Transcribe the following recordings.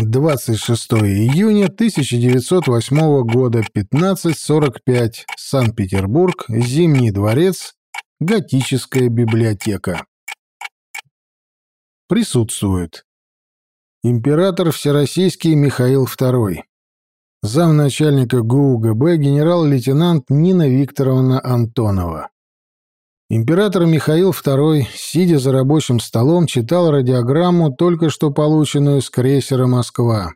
26 июня 1908 года, 15.45, Санкт-Петербург, Зимний дворец, Готическая библиотека. Присутствует. Император Всероссийский Михаил II. Замначальника ГУГБ генерал-лейтенант Нина Викторовна Антонова. Император Михаил II, сидя за рабочим столом, читал радиограмму, только что полученную с крейсера «Москва».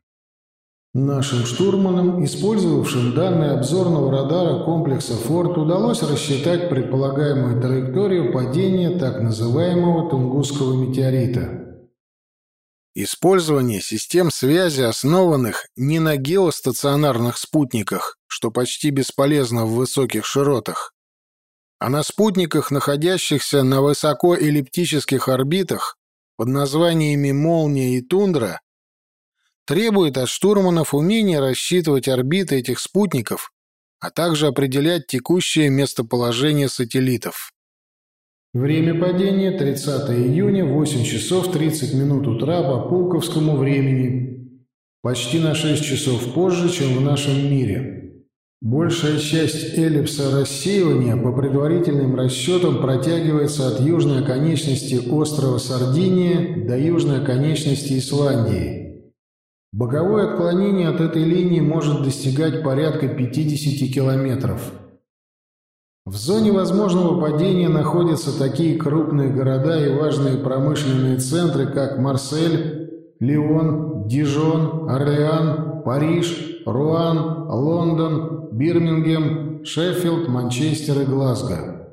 Нашим штурманам, использовавшим данные обзорного радара комплекса «Форт», удалось рассчитать предполагаемую траекторию падения так называемого Тунгусского метеорита. Использование систем связи, основанных не на геостационарных спутниках, что почти бесполезно в высоких широтах, а на спутниках, находящихся на высокоэллиптических орбитах под названиями «Молния» и «Тундра», требует от штурманов умения рассчитывать орбиты этих спутников, а также определять текущее местоположение сателлитов. Время падения 30 июня, 8 часов 30 минут утра по пулковскому времени, почти на 6 часов позже, чем в нашем мире. Большая часть эллипса рассеивания по предварительным расчетам протягивается от южной оконечности острова Сардиния до южной оконечности Исландии. Боковое отклонение от этой линии может достигать порядка 50 километров. В зоне возможного падения находятся такие крупные города и важные промышленные центры, как Марсель, Лион, Дижон, Орлеан, Париж, Руан, Лондон, Бирмингем, Шеффилд, Манчестер и Глазго.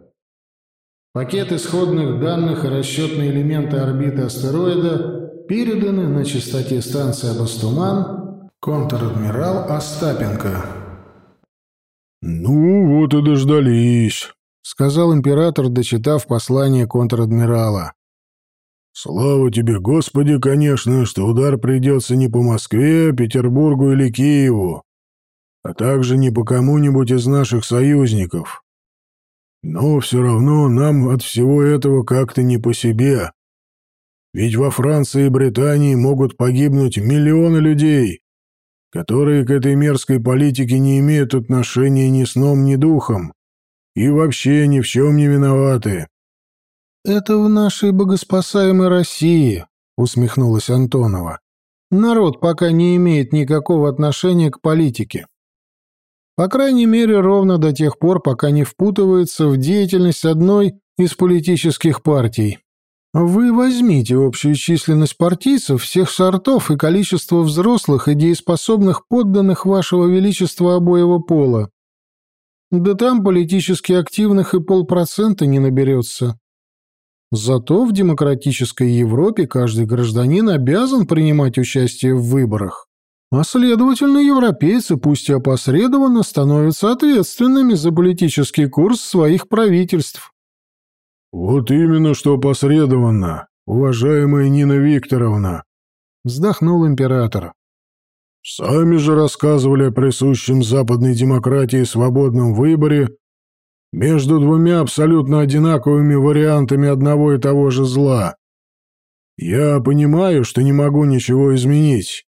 Пакет исходных данных и расчетные элементы орбиты астероида переданы на частоте станции Абастуман контр-адмирал Остапенко. «Ну, вот и дождались», — сказал император, дочитав послание контр-адмирала. «Слава тебе, Господи, конечно, что удар придется не по Москве, Петербургу или Киеву, а также не по кому-нибудь из наших союзников. Но все равно нам от всего этого как-то не по себе. Ведь во Франции и Британии могут погибнуть миллионы людей, которые к этой мерзкой политике не имеют отношения ни сном, ни духом, и вообще ни в чем не виноваты. «Это в нашей богоспасаемой России», — усмехнулась Антонова. «Народ пока не имеет никакого отношения к политике. По крайней мере, ровно до тех пор, пока не впутывается в деятельность одной из политических партий. Вы возьмите общую численность партийцев всех сортов и количество взрослых и дееспособных подданных вашего величества обоего пола. Да там политически активных и полпроцента не наберется. Зато в демократической Европе каждый гражданин обязан принимать участие в выборах. А следовательно, европейцы, пусть и опосредованно, становятся ответственными за политический курс своих правительств. «Вот именно что опосредованно, уважаемая Нина Викторовна», — вздохнул император. «Сами же рассказывали о присущем западной демократии свободном выборе между двумя абсолютно одинаковыми вариантами одного и того же зла. Я понимаю, что не могу ничего изменить».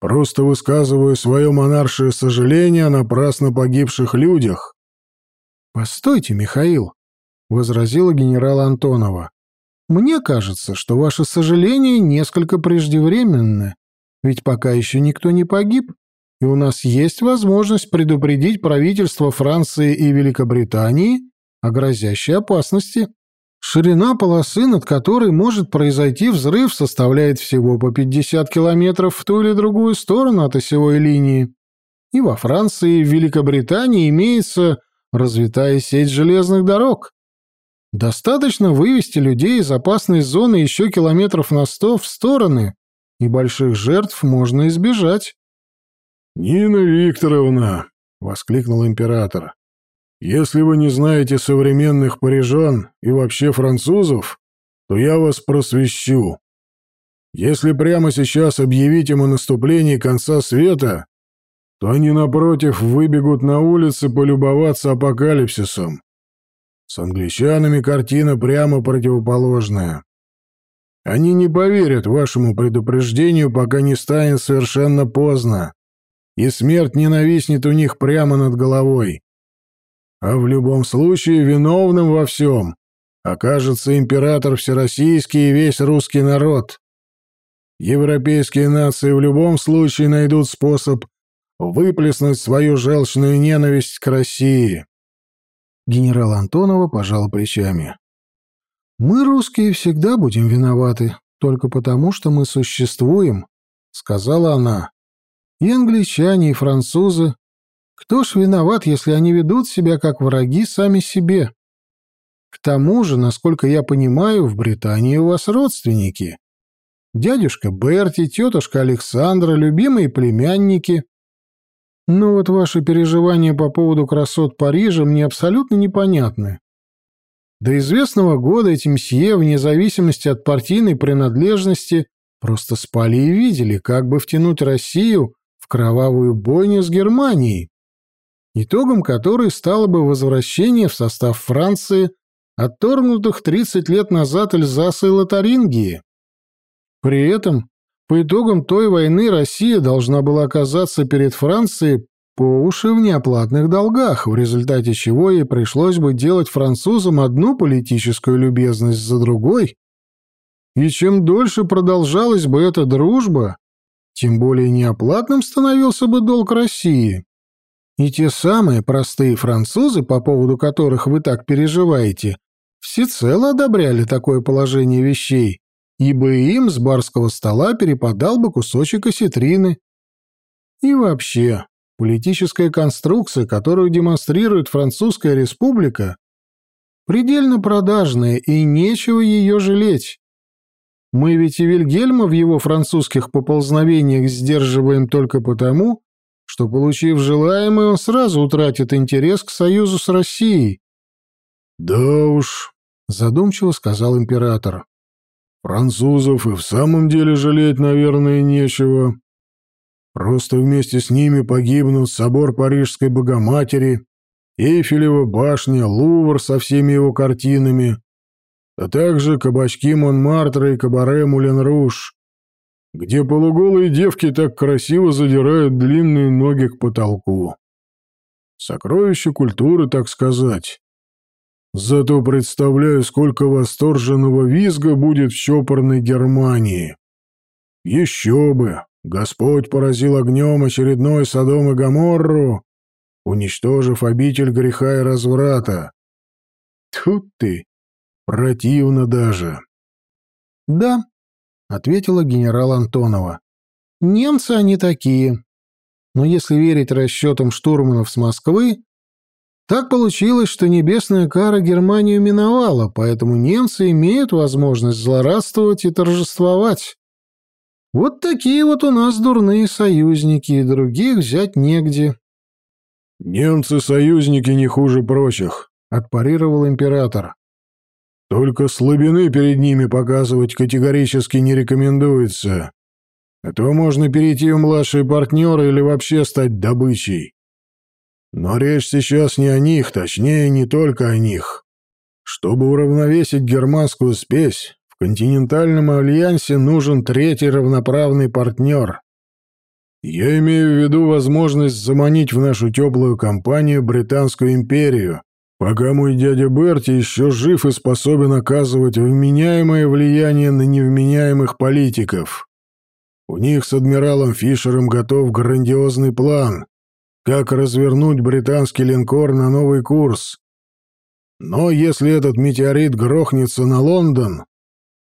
Просто высказываю свое монаршее сожаление о напрасно погибших людях». «Постойте, Михаил», — возразила генерал Антонова. «Мне кажется, что ваше сожаление несколько преждевременно, ведь пока еще никто не погиб, и у нас есть возможность предупредить правительство Франции и Великобритании о грозящей опасности». Ширина полосы, над которой может произойти взрыв, составляет всего по 50 километров в ту или другую сторону от осевой линии. И во Франции и в Великобритании имеется развитая сеть железных дорог. Достаточно вывести людей из опасной зоны еще километров на сто в стороны, и больших жертв можно избежать. «Нина Викторовна!» — воскликнул император. Если вы не знаете современных парижан и вообще французов, то я вас просвещу. Если прямо сейчас объявить им о наступлении конца света, то они, напротив, выбегут на улицы полюбоваться апокалипсисом. С англичанами картина прямо противоположная. Они не поверят вашему предупреждению, пока не станет совершенно поздно, и смерть не нависнет у них прямо над головой. А в любом случае виновным во всем окажется император всероссийский и весь русский народ. Европейские нации в любом случае найдут способ выплеснуть свою желчную ненависть к России. Генерал Антонова пожал плечами. «Мы, русские, всегда будем виноваты, только потому, что мы существуем», — сказала она. «И англичане, и французы. Кто ж виноват, если они ведут себя как враги сами себе? К тому же, насколько я понимаю, в Британии у вас родственники. Дядюшка Берти, тетушка Александра, любимые племянники. Но вот ваши переживания по поводу красот Парижа мне абсолютно непонятны. До известного года эти мсье, вне зависимости от партийной принадлежности, просто спали и видели, как бы втянуть Россию в кровавую бойню с Германией, итогом которой стало бы возвращение в состав Франции отторгнутых 30 лет назад Эльзаса и Лотарингии. При этом, по итогам той войны Россия должна была оказаться перед Францией по уши в неоплатных долгах, в результате чего ей пришлось бы делать французам одну политическую любезность за другой. И чем дольше продолжалась бы эта дружба, тем более неоплатным становился бы долг России. И те самые простые французы, по поводу которых вы так переживаете, всецело одобряли такое положение вещей, ибо им с барского стола перепадал бы кусочек осетрины. И вообще, Политическая конструкция, которую демонстрирует Французская республика, предельно продажная, и нечего ее жалеть. Мы ведь и Вильгельма в его французских поползновениях сдерживаем только потому, что, получив желаемое, он сразу утратит интерес к союзу с Россией. «Да уж», — задумчиво сказал император, — «французов и в самом деле жалеть, наверное, нечего. Просто вместе с ними погибнут собор Парижской Богоматери, Эйфелева башня, Лувр со всеми его картинами, а также кабачки Монмартра и кабаре Мулен-Руш, где полуголые девки так красиво задирают длинные ноги к потолку. Сокровище культуры, так сказать. Зато представляю, сколько восторженного визга будет в чопорной Германии. Еще бы! Господь поразил огнем очередной Содом и Гоморру, уничтожив обитель греха и разврата. Тут ты! Противно даже. «Да», — ответила генерал Антонова. «Немцы они такие. Но если верить расчетам штурманов с Москвы, так получилось, что небесная кара Германию миновала, поэтому немцы имеют возможность злорадствовать и торжествовать. Вот такие вот у нас дурные союзники, и других взять негде. Немцы союзники не хуже прочих, отпарировал император. Только слабины перед ними показывать категорически не рекомендуется. А то можно перейти в младшие партнеры или вообще стать добычей. Но речь сейчас не о них, точнее, не только о них. Чтобы уравновесить германскую спесь, континентальном альянсе нужен третий равноправный партнер. Я имею в виду возможность заманить в нашу теплую компанию Британскую империю, пока мой дядя Берти еще жив и способен оказывать вменяемое влияние на невменяемых политиков. У них с адмиралом Фишером готов грандиозный план, как развернуть британский линкор на новый курс. Но если этот метеорит грохнется на Лондон,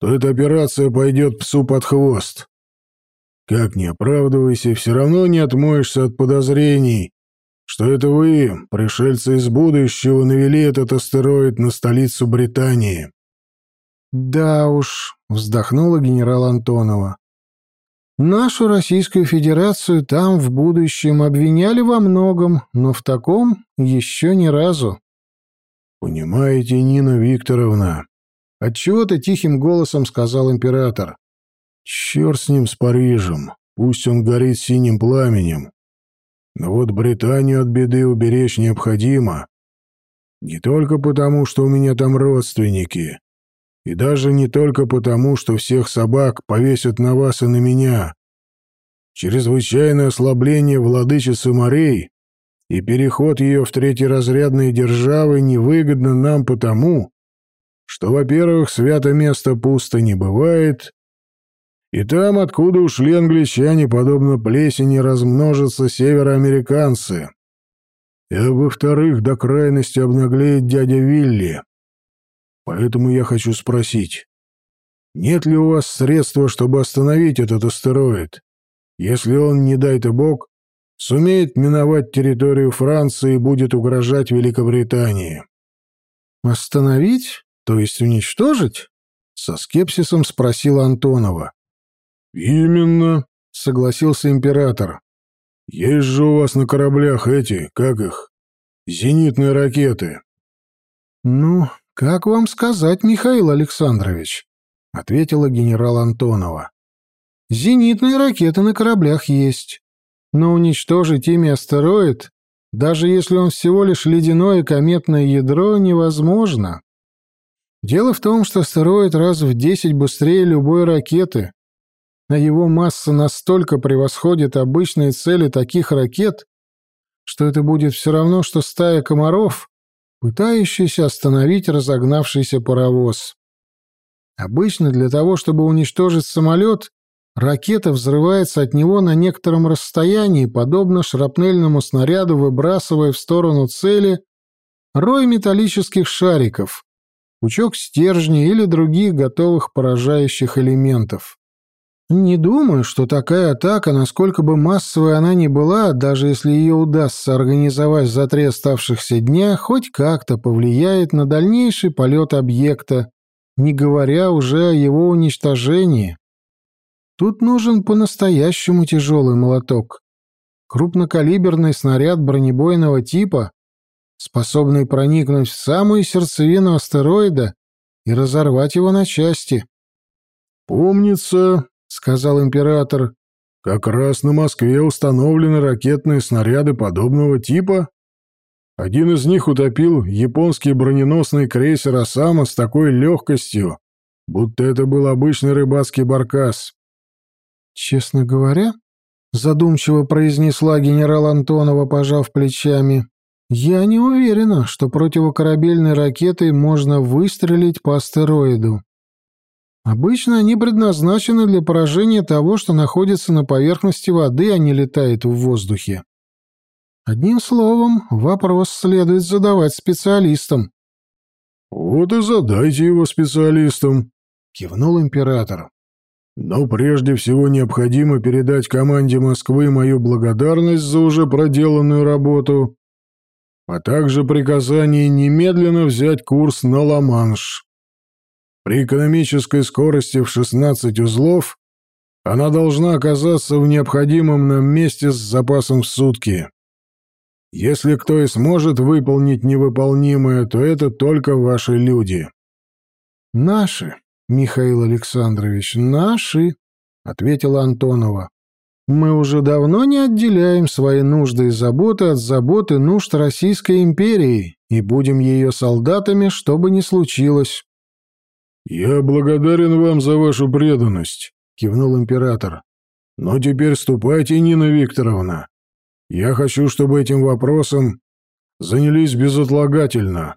то эта операция пойдет псу под хвост. Как не оправдывайся, все равно не отмоешься от подозрений, что это вы, пришельцы из будущего, навели этот астероид на столицу Британии. «Да уж», — вздохнула генерал Антонова. «Нашу Российскую Федерацию там в будущем обвиняли во многом, но в таком еще ни разу». «Понимаете, Нина Викторовна, Отчего-то тихим голосом сказал император. «Черт с ним, с Парижем. Пусть он горит синим пламенем. Но вот Британию от беды уберечь необходимо. Не только потому, что у меня там родственники. И даже не только потому, что всех собак повесят на вас и на меня. Чрезвычайное ослабление владычицы морей и переход ее в третьеразрядные державы невыгодно нам потому, что, во-первых, свято место пусто не бывает, и там, откуда ушли англичане, подобно плесени, размножатся североамериканцы. И, во-вторых, до крайности обнаглеет дядя Вилли. Поэтому я хочу спросить, нет ли у вас средства, чтобы остановить этот астероид, если он, не дай-то бог, сумеет миновать территорию Франции и будет угрожать Великобритании? «Остановить? То есть уничтожить?» — со скепсисом спросила Антонова. «Именно», — согласился император. «Есть же у вас на кораблях эти, как их, зенитные ракеты». «Ну, как вам сказать, Михаил Александрович?» — ответила генерал Антонова. «Зенитные ракеты на кораблях есть, но уничтожить ими астероид, даже если он всего лишь ледяное кометное ядро, невозможно. Дело в том, что астероид раз в десять быстрее любой ракеты, а его масса настолько превосходит обычные цели таких ракет, что это будет все равно, что стая комаров, пытающаяся остановить разогнавшийся паровоз. Обычно для того, чтобы уничтожить самолет, ракета взрывается от него на некотором расстоянии, подобно шрапнельному снаряду, выбрасывая в сторону цели рой металлических шариков, пучок стержней или других готовых поражающих элементов. Не думаю, что такая атака, насколько бы массовой она ни была, даже если ее удастся организовать за три оставшихся дня, хоть как-то повлияет на дальнейший полет объекта, не говоря уже о его уничтожении. Тут нужен по-настоящему тяжелый молоток. Крупнокалиберный снаряд бронебойного типа, способный проникнуть в самую сердцевину астероида и разорвать его на части. «Помнится, — сказал император, — как раз на Москве установлены ракетные снаряды подобного типа. Один из них утопил японский броненосный крейсер «Осама» с такой легкостью, будто это был обычный рыбацкий баркас. «Честно говоря», — задумчиво произнесла генерал Антонова, пожав плечами, — «я не уверена, что противокорабельной ракетой можно выстрелить по астероиду. Обычно они предназначены для поражения того, что находится на поверхности воды, а не летает в воздухе. Одним словом, вопрос следует задавать специалистам. «Вот и задайте его специалистам», — кивнул император. «Но прежде всего необходимо передать команде Москвы мою благодарность за уже проделанную работу, а также приказание немедленно взять курс на Ла-Манш. При экономической скорости в 16 узлов она должна оказаться в необходимом нам месте с запасом в сутки. Если кто и сможет выполнить невыполнимое, то это только ваши люди. Наши, Михаил Александрович, наши, ответила Антонова. Мы уже давно не отделяем свои нужды и заботы от заботы нужд Российской империи и будем ее солдатами, что бы ни случилось. «Я благодарен вам за вашу преданность», — кивнул император. «Но теперь ступайте, Нина Викторовна. Я хочу, чтобы этим вопросом занялись безотлагательно.